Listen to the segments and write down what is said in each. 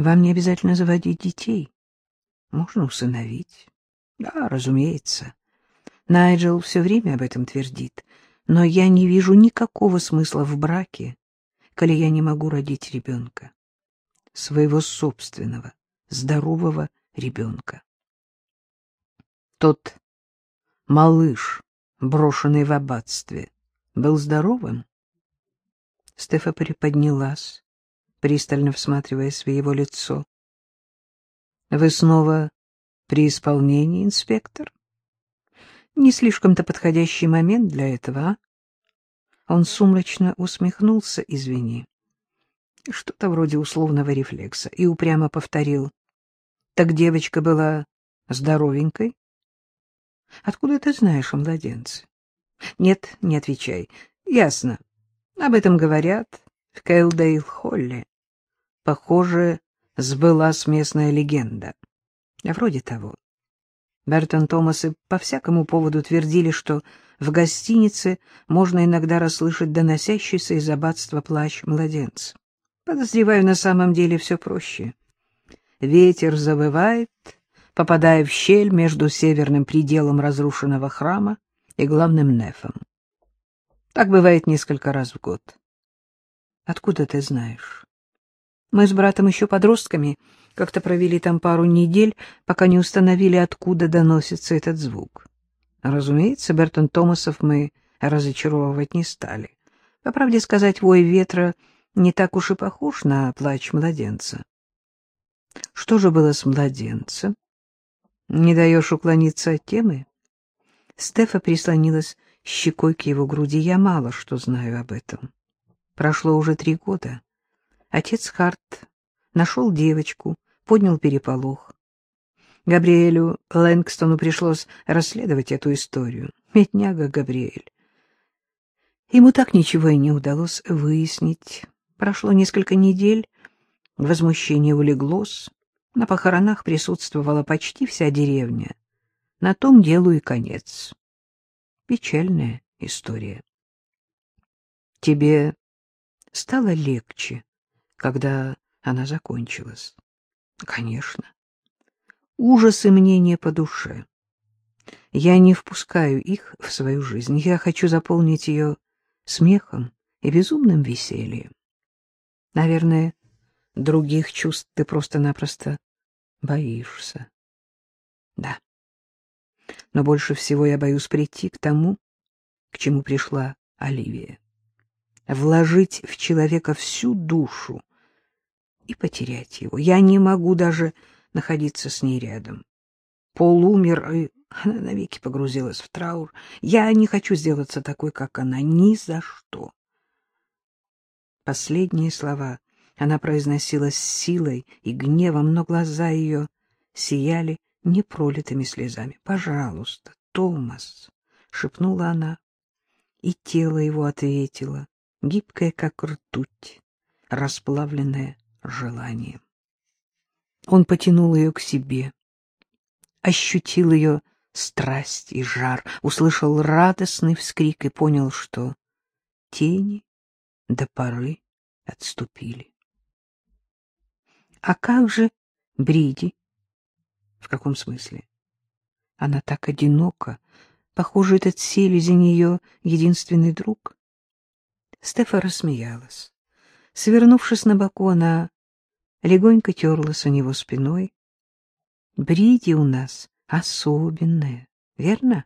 Вам не обязательно заводить детей. Можно усыновить. Да, разумеется. Найджел все время об этом твердит. Но я не вижу никакого смысла в браке, коли я не могу родить ребенка. Своего собственного, здорового ребенка. Тот малыш, брошенный в аббатстве, был здоровым? Стефа приподнялась, пристально всматриваясь в его лицо. — Вы снова при исполнении, инспектор? Не слишком-то подходящий момент для этого, а? Он сумрачно усмехнулся, извини. Что-то вроде условного рефлекса, и упрямо повторил. — Так девочка была здоровенькой? — Откуда ты знаешь о младенце? — Нет, не отвечай. — Ясно. Об этом говорят в Кэлдейл-Холле. Похоже, сбылась местная легенда. Вроде того. Бертон Томасы по всякому поводу твердили, что в гостинице можно иногда расслышать доносящийся из аббатства плач младенца. Подозреваю, на самом деле все проще. Ветер завывает, попадая в щель между северным пределом разрушенного храма и главным нефом. Так бывает несколько раз в год. Откуда ты знаешь? Мы с братом еще подростками как-то провели там пару недель, пока не установили, откуда доносится этот звук. Разумеется, Бертон Томасов мы разочаровывать не стали. По правде сказать, вой ветра не так уж и похож на плач младенца. Что же было с младенцем? Не даешь уклониться от темы? Стефа прислонилась щекой к его груди. Я мало что знаю об этом. Прошло уже три года. Отец Харт нашел девочку, поднял переполох. Габриэлю Лэнгстону пришлось расследовать эту историю. Метняга Габриэль. Ему так ничего и не удалось выяснить. Прошло несколько недель, возмущение улеглось, на похоронах присутствовала почти вся деревня. На том делу и конец. Печальная история. Тебе стало легче, когда она закончилась? Конечно. Ужасы мне не по душе. Я не впускаю их в свою жизнь. Я хочу заполнить ее смехом и безумным весельем. Наверное, других чувств ты просто-напросто боишься. Да. Но больше всего я боюсь прийти к тому, к чему пришла Оливия. Вложить в человека всю душу и потерять его. Я не могу даже находиться с ней рядом. Пол умер, и она навеки погрузилась в траур. Я не хочу сделаться такой, как она, ни за что. Последние слова она произносила с силой и гневом, но глаза ее сияли непролитыми слезами. — Пожалуйста, Томас, — шепнула она, и тело его ответило, гибкое, как ртуть, расплавленное желанием. Он потянул ее к себе, ощутил ее страсть и жар, услышал радостный вскрик и понял, что тени до поры отступили. А как же Бриди? В каком смысле? Она так одинока. Похоже, этот селезень ее единственный друг. Стефа рассмеялась. Свернувшись на боку, она легонько терлась у него спиной. Бриди у нас особенная, верно?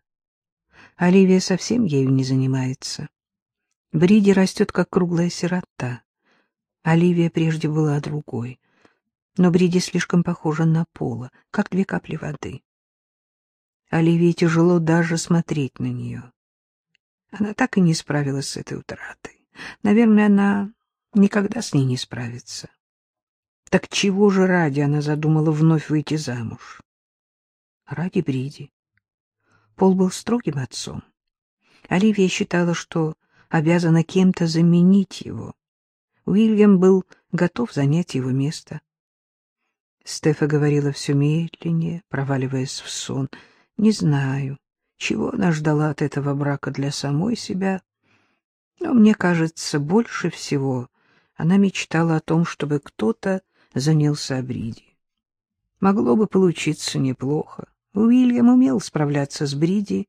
Оливия совсем ею не занимается. Бриди растет, как круглая сирота. Оливия прежде была другой, но Бриди слишком похожа на Пола, как две капли воды. Оливии тяжело даже смотреть на нее. Она так и не справилась с этой утратой. Наверное, она никогда с ней не справится. Так чего же ради она задумала вновь выйти замуж? Ради Бриди. Пол был строгим отцом. Оливия считала, что обязана кем-то заменить его. Уильям был готов занять его место. Стефа говорила все медленнее, проваливаясь в сон. Не знаю, чего она ждала от этого брака для самой себя, но мне кажется, больше всего она мечтала о том, чтобы кто-то занялся Бриди. Могло бы получиться неплохо. Уильям умел справляться с Бриди,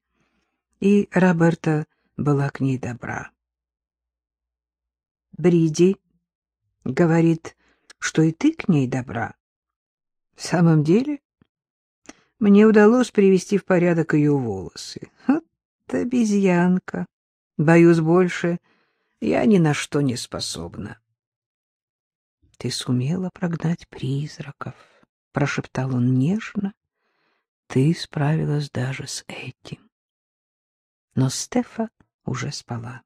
и Роберта была к ней добра. Бриди говорит, что и ты к ней добра. В самом деле, мне удалось привести в порядок ее волосы. Вот обезьянка. Боюсь больше, я ни на что не способна. — Ты сумела прогнать призраков, — прошептал он нежно. — Ты справилась даже с этим. Но Стефа уже спала.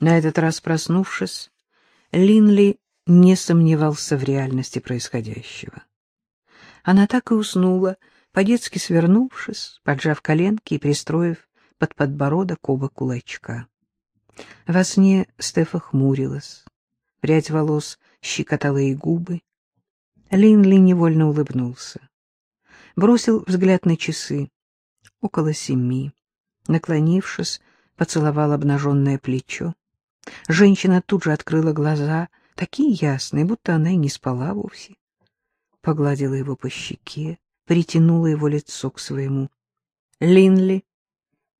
На этот раз проснувшись, Линли не сомневался в реальности происходящего. Она так и уснула, по-детски свернувшись, поджав коленки и пристроив под подбородок оба кулачка. Во сне Стефа хмурилась, прядь волос щекотала ей губы. Линли невольно улыбнулся. Бросил взгляд на часы. Около семи. Наклонившись, поцеловал обнаженное плечо. Женщина тут же открыла глаза, такие ясные, будто она и не спала вовсе. Погладила его по щеке, притянула его лицо к своему. Линли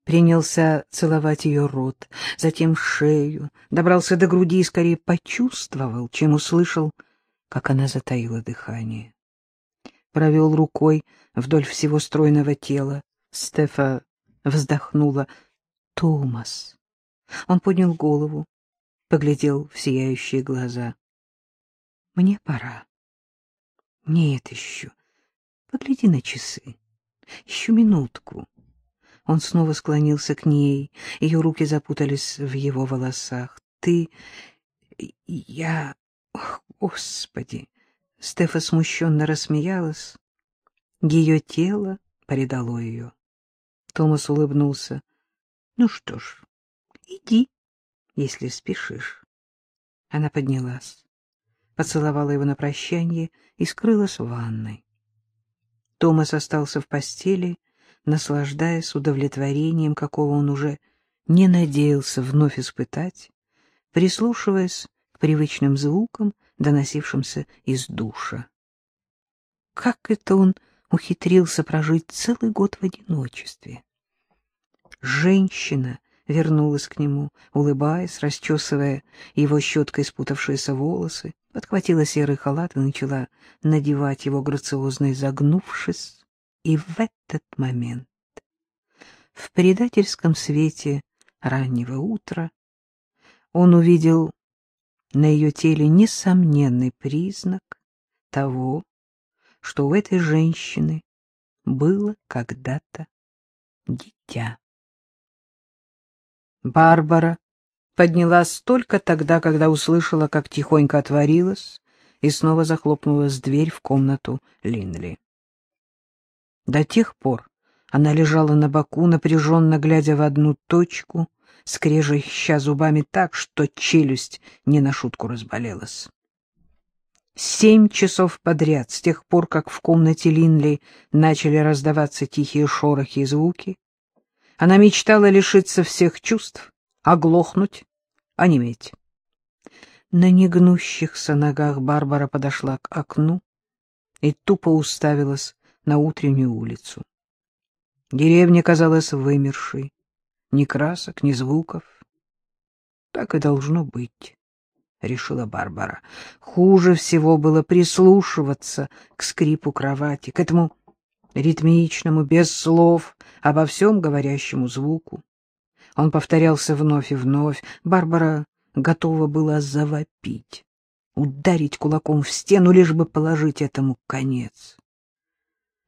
принялся целовать ее рот, затем шею, добрался до груди и скорее почувствовал, чем услышал, как она затаила дыхание. Провел рукой вдоль всего стройного тела. Стефа вздохнула. «Томас!» Он поднял голову, поглядел в сияющие глаза. «Мне пора». «Нет еще. Погляди на часы. Еще минутку». Он снова склонился к ней, ее руки запутались в его волосах. «Ты... я... Ох, Господи!» Стефа смущенно рассмеялась. Ее тело предало ее. Томас улыбнулся. «Ну что ж, иди, если спешишь». Она поднялась, поцеловала его на прощание и скрылась в ванной. Томас остался в постели, наслаждаясь удовлетворением, какого он уже не надеялся вновь испытать, прислушиваясь к привычным звукам, доносившимся из душа. Как это он ухитрился прожить целый год в одиночестве? Женщина вернулась к нему, улыбаясь, расчесывая его щеткой спутавшиеся волосы, подхватила серый халат и начала надевать его грациозно изогнувшись. И в этот момент, в предательском свете раннего утра, он увидел на ее теле несомненный признак того, что у этой женщины было когда-то дитя. Барбара поднялась только тогда, когда услышала, как тихонько отворилась, и снова захлопнулась дверь в комнату Линли. До тех пор она лежала на боку, напряженно глядя в одну точку, скрежеща зубами так, что челюсть не на шутку разболелась. Семь часов подряд, с тех пор, как в комнате Линли начали раздаваться тихие шорохи и звуки, она мечтала лишиться всех чувств, оглохнуть, онеметь. На негнущихся ногах Барбара подошла к окну и тупо уставилась на утреннюю улицу. Деревня казалась вымершей. Ни красок, ни звуков. Так и должно быть, — решила Барбара. Хуже всего было прислушиваться к скрипу кровати, к этому ритмичному, без слов, обо всем говорящему звуку. Он повторялся вновь и вновь. Барбара готова была завопить, ударить кулаком в стену, лишь бы положить этому конец.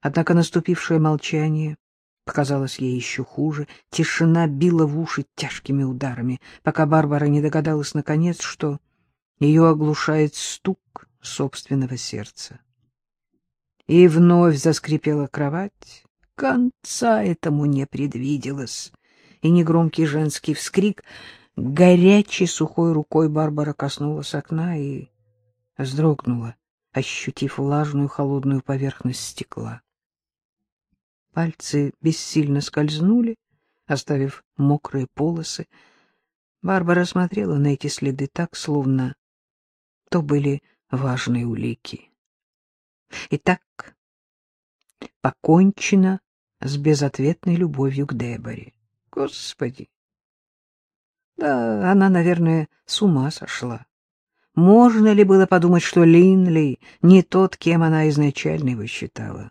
Однако наступившее молчание показалось ей еще хуже. Тишина била в уши тяжкими ударами, пока Барбара не догадалась наконец, что ее оглушает стук собственного сердца. И вновь заскрипела кровать. Конца этому не предвиделось. И негромкий женский вскрик. Горячей сухой рукой Барбара коснулась окна и вздрогнула, ощутив влажную холодную поверхность стекла. Пальцы бессильно скользнули, оставив мокрые полосы. Барбара смотрела на эти следы так, словно то были важной улики. Итак, покончено с безответной любовью к Деборе. Господи! Да, она, наверное, с ума сошла. Можно ли было подумать, что Линли не тот, кем она изначально его считала?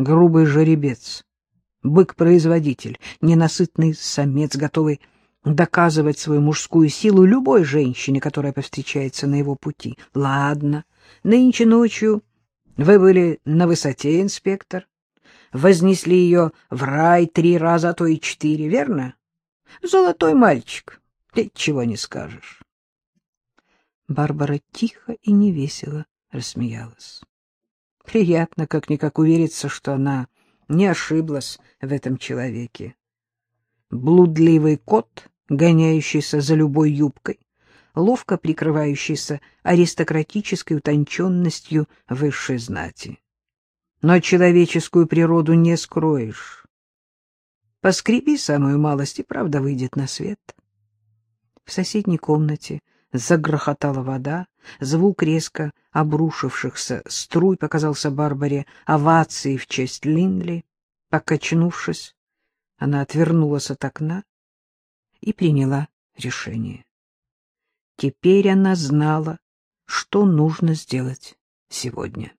Грубый жеребец, бык-производитель, ненасытный самец, готовый доказывать свою мужскую силу любой женщине, которая повстречается на его пути. Ладно, нынче ночью вы были на высоте, инспектор, вознесли ее в рай три раза, а то и четыре, верно? Золотой мальчик, ты чего не скажешь. Барбара тихо и невесело рассмеялась. Приятно как-никак увериться, что она не ошиблась в этом человеке. Блудливый кот, гоняющийся за любой юбкой, ловко прикрывающийся аристократической утонченностью высшей знати. Но человеческую природу не скроешь. Поскреби самую малость, и правда выйдет на свет. В соседней комнате загрохотала вода, звук резко обрушившихся струй показался Барбаре овацией в честь Линли. Покачнувшись, она отвернулась от окна и приняла решение. Теперь она знала, что нужно сделать сегодня.